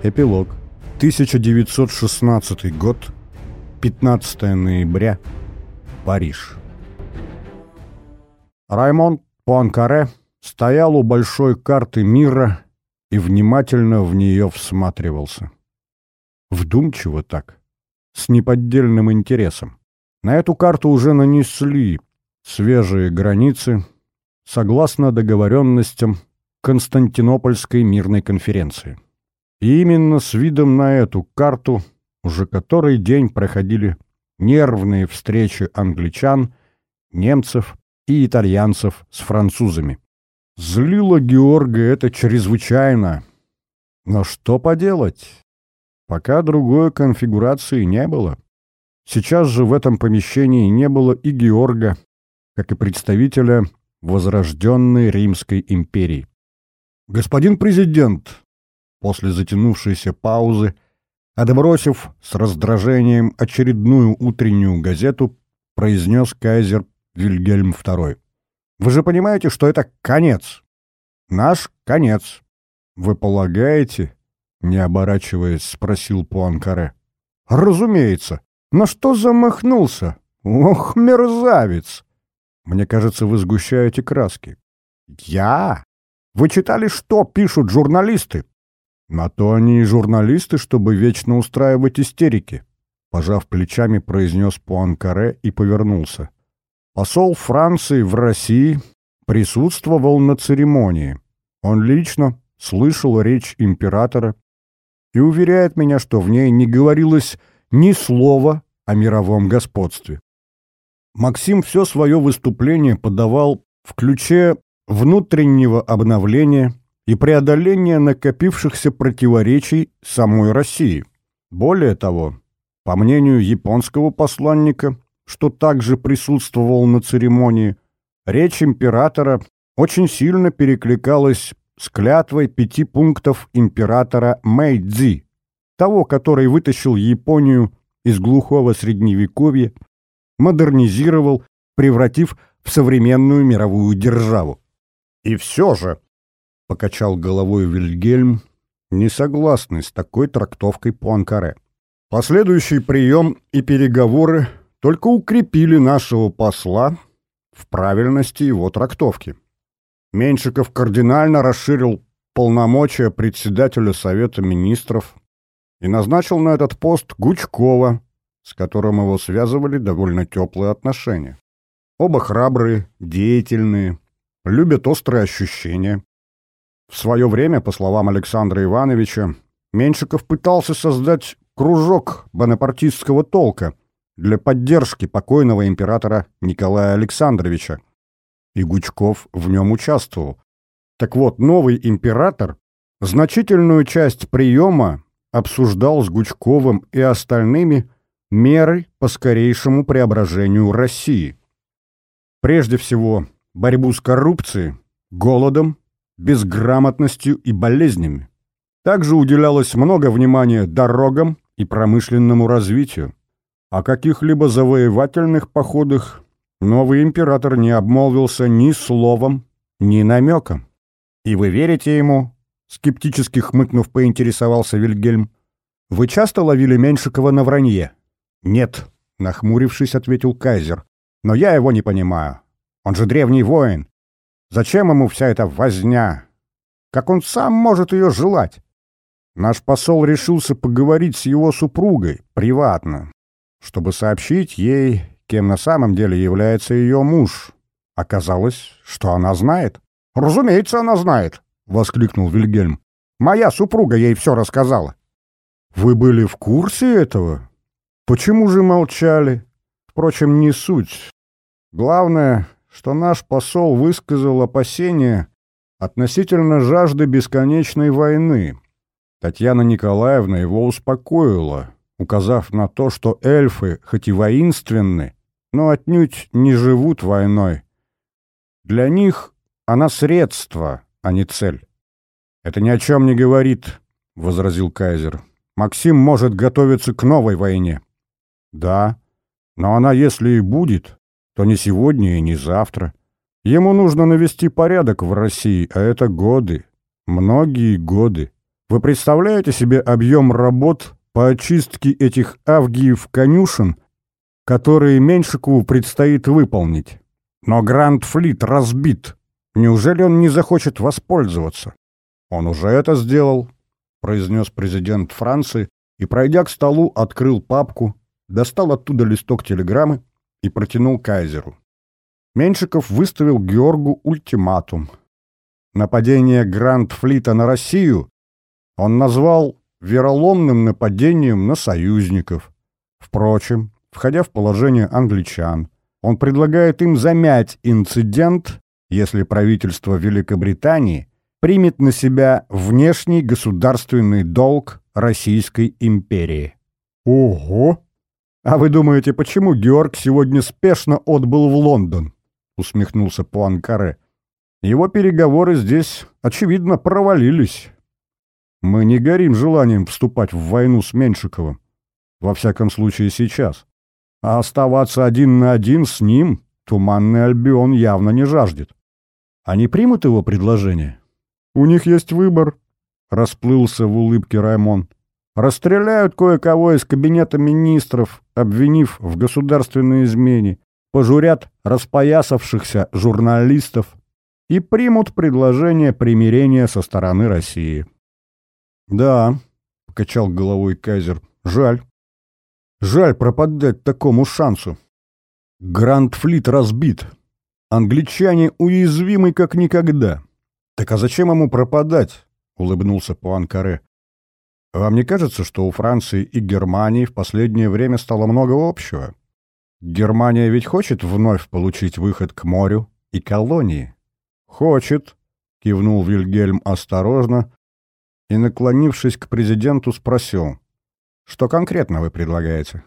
Эпилог. 1916 год. 15 ноября. Париж. Раймонд Пуанкаре стоял у большой карты мира и внимательно в нее всматривался. Вдумчиво так, с неподдельным интересом. На эту карту уже нанесли свежие границы согласно договоренностям Константинопольской мирной конференции. И именно с видом на эту карту уже который день проходили нервные встречи англичан, немцев и итальянцев с французами. Злило Георга это чрезвычайно. Но что поделать? Пока другой конфигурации не было. Сейчас же в этом помещении не было и Георга, как и представителя возрожденной Римской империи. «Господин президент!» После затянувшейся паузы, отбросив с раздражением очередную утреннюю газету, произнес кайзер Вильгельм II. «Вы же понимаете, что это конец. Наш конец. Вы полагаете?» Не оборачиваясь, спросил Пуанкаре. «Разумеется. Но что замахнулся? Ох, мерзавец!» «Мне кажется, вы сгущаете краски». «Я? Вы читали, что пишут журналисты?» «На то они и журналисты, чтобы вечно устраивать истерики», пожав плечами, произнес Пуанкаре и повернулся. Посол Франции в России присутствовал на церемонии. Он лично слышал речь императора и уверяет меня, что в ней не говорилось ни слова о мировом господстве. Максим все свое выступление подавал в ключе внутреннего обновления и преодоления накопившихся противоречий самой России. Более того, по мнению японского посланника, что также присутствовал на церемонии, речь императора очень сильно перекликалась с клятвой пяти пунктов императора Мэйдзи, того, который вытащил Японию из глухого средневековья, модернизировал, превратив в современную мировую державу. И все же, — покачал головой Вильгельм, не согласный с такой трактовкой Пуанкаре. Последующий прием и переговоры только укрепили нашего посла в правильности его трактовки. Меньшиков кардинально расширил полномочия председателя Совета Министров и назначил на этот пост Гучкова, с которым его связывали довольно теплые отношения. Оба храбрые, деятельные, любят острые ощущения. В свое время, по словам Александра Ивановича, Меньшиков пытался создать кружок бонапартистского толка для поддержки покойного императора Николая Александровича, и Гучков в нем участвовал. Так вот, новый император значительную часть приема обсуждал с Гучковым и остальными меры по скорейшему преображению России. Прежде всего, борьбу с коррупцией, голодом, безграмотностью и болезнями. Также уделялось много внимания дорогам и промышленному развитию. О каких-либо завоевательных походах новый император не обмолвился ни словом, ни намеком. «И вы верите ему?» — скептически хмыкнув, поинтересовался Вильгельм. «Вы часто ловили Меньшикова на вранье?» «Нет», — нахмурившись, ответил Кайзер. «Но я его не понимаю. Он же древний воин. Зачем ему вся эта возня? Как он сам может ее желать? Наш посол решился поговорить с его супругой, приватно, чтобы сообщить ей, кем на самом деле является ее муж. Оказалось, что она знает. «Разумеется, она знает!» — воскликнул Вильгельм. «Моя супруга ей все рассказала». «Вы были в курсе этого? Почему же молчали? Впрочем, не суть. Главное, что наш посол высказал опасения относительно жажды бесконечной войны. Татьяна Николаевна его успокоила, указав на то, что эльфы, хоть и воинственны, но отнюдь не живут войной. Для них она средство, а не цель. «Это ни о чем не говорит», — возразил Кайзер. «Максим может готовиться к новой войне». «Да, но она, если и будет, то не сегодня и не завтра. Ему нужно навести порядок в России, а это годы, многие годы. Вы представляете себе объем работ по очистке этих авгиев конюшен, которые Меньшикову предстоит выполнить? Но Гранд-флит разбит. Неужели он не захочет воспользоваться? Он уже это сделал, произнес президент Франции и, пройдя к столу, открыл папку, достал оттуда листок телеграммы и протянул кайзеру. Меньшиков выставил Георгу ультиматум. Нападение Гранд-флита на Россию он назвал вероломным нападением на союзников. Впрочем, входя в положение англичан, он предлагает им замять инцидент, если правительство Великобритании примет на себя внешний государственный долг Российской империи. Ого! А вы думаете, почему Георг сегодня спешно отбыл в Лондон? Усмехнулся Пуанкаре. Его переговоры здесь, очевидно, провалились. Мы не горим желанием вступать в войну с Меньшиковым. Во всяком случае, сейчас. А оставаться один на один с ним Туманный Альбион явно не жаждет. Они примут его предложение? У них есть выбор, — расплылся в улыбке Раймон. Расстреляют кое-кого из кабинета министров, обвинив в государственной измене, пожурят распоясавшихся журналистов и примут предложение примирения со стороны России. «Да», — покачал головой Кайзер, — «жаль. Жаль пропадать такому шансу. Гранд-флит разбит. Англичане уязвимы как никогда. Так а зачем ему пропадать? Улыбнулся Пуанкаре. Вам не кажется, что у Франции и Германии в последнее время стало много общего? Германия ведь хочет вновь получить выход к морю и колонии. Хочет, кивнул Вильгельм осторожно и, наклонившись к президенту, спросил. Что конкретно вы предлагаете?